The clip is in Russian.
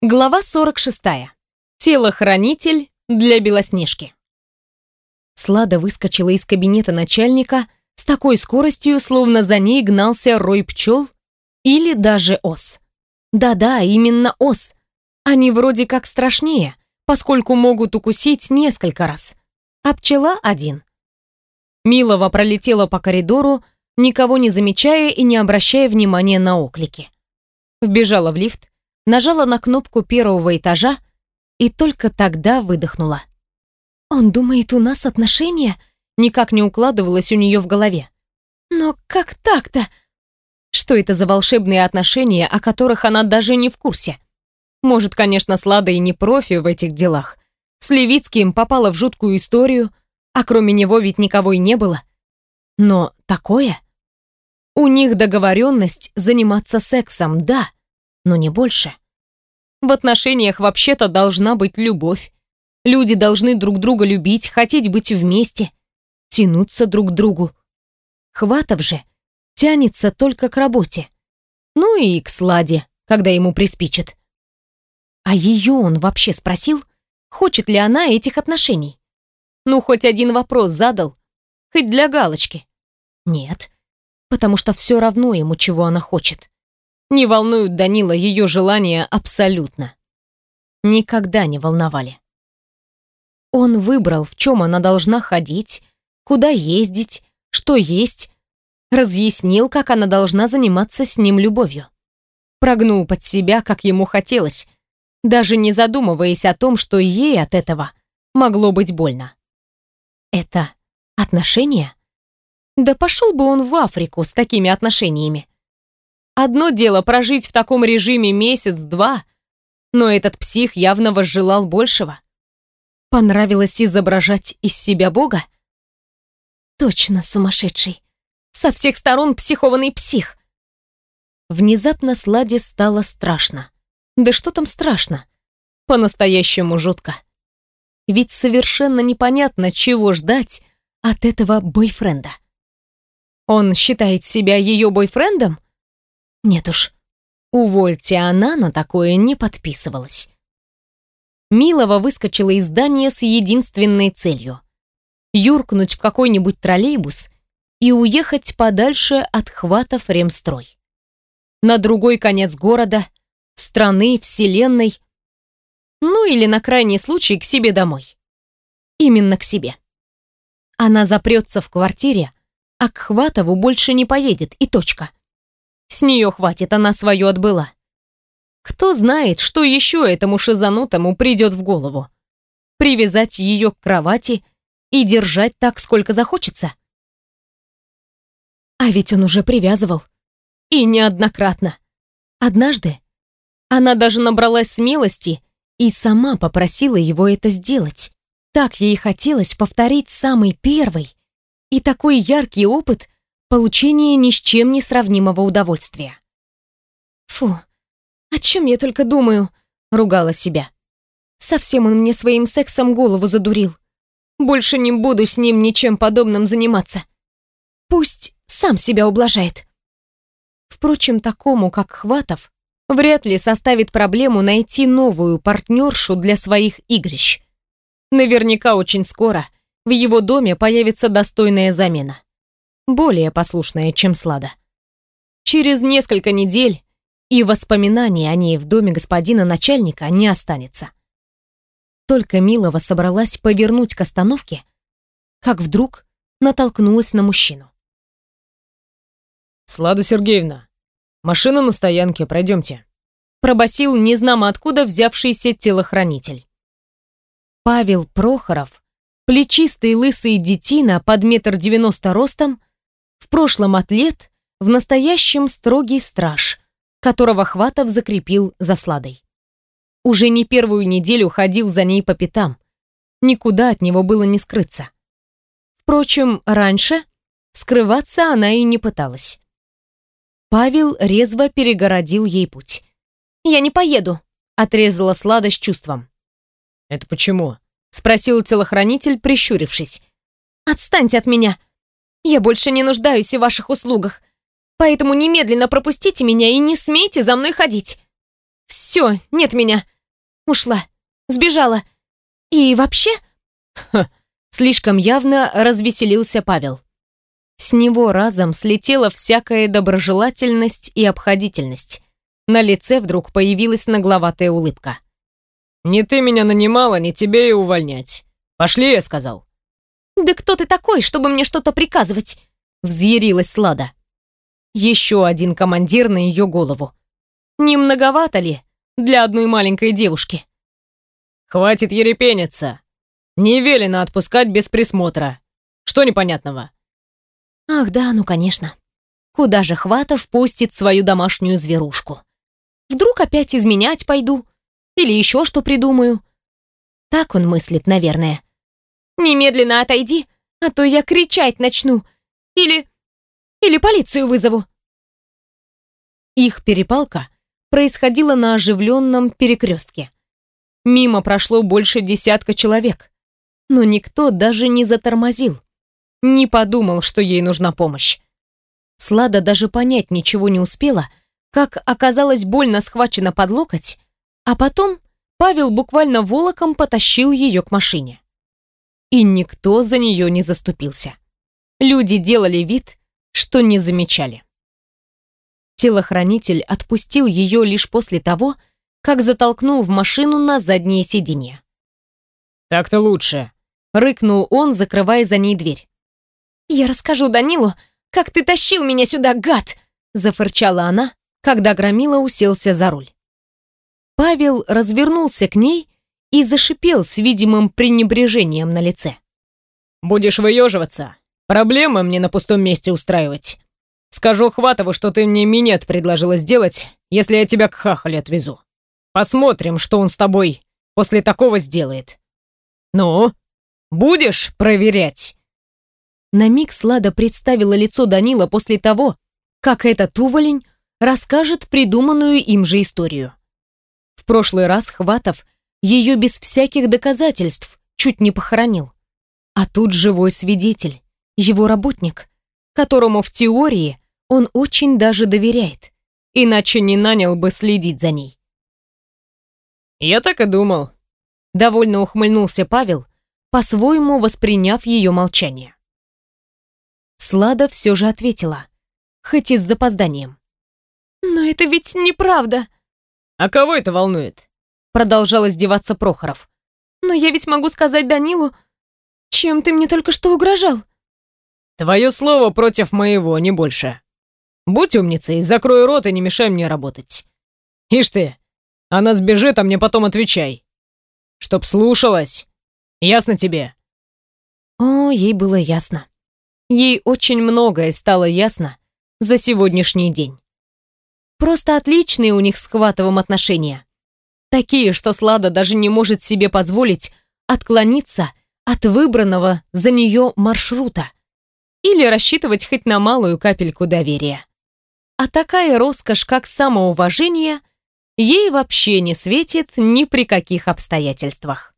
Глава 46. Телохранитель для Белоснежки. Слада выскочила из кабинета начальника с такой скоростью, словно за ней гнался рой пчел или даже ос. Да-да, именно ос. Они вроде как страшнее, поскольку могут укусить несколько раз, а пчела один. Милова пролетела по коридору, никого не замечая и не обращая внимания на оклики. Вбежала в лифт, нажала на кнопку первого этажа и только тогда выдохнула. «Он думает, у нас отношения?» Никак не укладывалось у нее в голове. «Но как так-то?» Что это за волшебные отношения, о которых она даже не в курсе? Может, конечно, Слада и не профи в этих делах. С Левицким попала в жуткую историю, а кроме него ведь никого и не было. Но такое? У них договоренность заниматься сексом, да, но не больше. В отношениях вообще-то должна быть любовь. Люди должны друг друга любить, хотеть быть вместе, тянуться друг к другу. Хватов же тянется только к работе. Ну и к сладе, когда ему приспичит. А ее он вообще спросил, хочет ли она этих отношений? Ну, хоть один вопрос задал, хоть для галочки. Нет, потому что все равно ему, чего она хочет. Не волнуют Данила ее желания абсолютно. Никогда не волновали. Он выбрал, в чем она должна ходить, куда ездить, что есть, разъяснил, как она должна заниматься с ним любовью. Прогнул под себя, как ему хотелось, даже не задумываясь о том, что ей от этого могло быть больно. Это отношения? Да пошел бы он в Африку с такими отношениями. Одно дело прожить в таком режиме месяц-два, но этот псих явно возжелал большего. Понравилось изображать из себя Бога? Точно сумасшедший. Со всех сторон психованный псих. Внезапно Сладе стало страшно. Да что там страшно? По-настоящему жутко. Ведь совершенно непонятно, чего ждать от этого бойфренда. Он считает себя ее бойфрендом? Нет уж, увольте, она на такое не подписывалась. Милова выскочила из здания с единственной целью — юркнуть в какой-нибудь троллейбус и уехать подальше от хватов ремстрой. На другой конец города, страны, вселенной, ну или на крайний случай к себе домой. Именно к себе. Она запрется в квартире, а к Хватову больше не поедет, и точка. С нее хватит, она свое отбыла. Кто знает, что еще этому шизанутому придет в голову. Привязать ее к кровати и держать так, сколько захочется? А ведь он уже привязывал. И неоднократно. Однажды она даже набралась смелости и сама попросила его это сделать. Так ей хотелось повторить самый первый и такой яркий опыт получения ни с чем не сравнимого удовольствия. «Фу, о чем я только думаю?» — ругала себя. «Совсем он мне своим сексом голову задурил. Больше не буду с ним ничем подобным заниматься. Пусть сам себя ублажает». Впрочем, такому, как Хватов, вряд ли составит проблему найти новую партнершу для своих игрищ. Наверняка очень скоро в его доме появится достойная замена более послушная, чем Слада. Через несколько недель и воспоминаний о ней в доме господина начальника не останется. Только Милова собралась повернуть к остановке, как вдруг натолкнулась на мужчину. «Слада Сергеевна, машина на стоянке, пройдемте», пробасил незнамо откуда взявшийся телохранитель. Павел Прохоров, плечистый лысый детина под метр девяносто ростом, в прошлом атлет, в настоящем строгий страж, которого Хватов закрепил за сладой. Уже не первую неделю ходил за ней по пятам. Никуда от него было не скрыться. Впрочем, раньше скрываться она и не пыталась. Павел резво перегородил ей путь. «Я не поеду», — отрезала Слада с чувством. «Это почему?» — спросил телохранитель, прищурившись. «Отстаньте от меня!» Я больше не нуждаюсь в ваших услугах. Поэтому немедленно пропустите меня и не смейте за мной ходить. Все, нет меня. Ушла. Сбежала. И вообще... Ха, слишком явно развеселился Павел. С него разом слетела всякая доброжелательность и обходительность. На лице вдруг появилась нагловатая улыбка. «Не ты меня нанимала, не тебе и увольнять. Пошли, я сказал». «Да кто ты такой, чтобы мне что-то приказывать?» Взъярилась Слада. Еще один командир на ее голову. Не многовато ли для одной маленькой девушки? «Хватит ерепениться. Не велено отпускать без присмотра. Что непонятного?» «Ах да, ну конечно. Куда же Хватов пустит свою домашнюю зверушку? Вдруг опять изменять пойду? Или еще что придумаю?» Так он мыслит, наверное. «Немедленно отойди, а то я кричать начну. Или... или полицию вызову». Их перепалка происходила на оживленном перекрестке. Мимо прошло больше десятка человек, но никто даже не затормозил, не подумал, что ей нужна помощь. Слада даже понять ничего не успела, как оказалось больно схвачена под локоть, а потом Павел буквально волоком потащил ее к машине. И никто за нее не заступился. Люди делали вид, что не замечали. Телохранитель отпустил ее лишь после того, как затолкнул в машину на заднее сиденье. «Так-то лучше», — рыкнул он, закрывая за ней дверь. «Я расскажу Данилу, как ты тащил меня сюда, гад!» — зафырчала она, когда Громила уселся за руль. Павел развернулся к ней и зашипел с видимым пренебрежением на лице. «Будешь выеживаться? Проблемы мне на пустом месте устраивать. Скажу Хватову, что ты мне минет предложила сделать, если я тебя к хахале отвезу. Посмотрим, что он с тобой после такого сделает. Ну, будешь проверять?» На миг Слада представила лицо Данила после того, как этот уволень расскажет придуманную им же историю. В прошлый раз Хватов ее без всяких доказательств чуть не похоронил. А тут живой свидетель, его работник, которому в теории он очень даже доверяет, иначе не нанял бы следить за ней. «Я так и думал», — довольно ухмыльнулся Павел, по-своему восприняв ее молчание. Слада все же ответила, хоть и с запозданием. «Но это ведь неправда!» «А кого это волнует?» Продолжал издеваться Прохоров. «Но я ведь могу сказать Данилу, чем ты мне только что угрожал?» «Твое слово против моего, не больше. Будь умницей, закрой рот и не мешай мне работать. Ишь ты, она сбежит, а мне потом отвечай. Чтоб слушалась. Ясно тебе?» О, ей было ясно. Ей очень многое стало ясно за сегодняшний день. Просто отличные у них с Хватовым отношения. Такие, что Слада даже не может себе позволить отклониться от выбранного за нее маршрута или рассчитывать хоть на малую капельку доверия. А такая роскошь, как самоуважение, ей вообще не светит ни при каких обстоятельствах.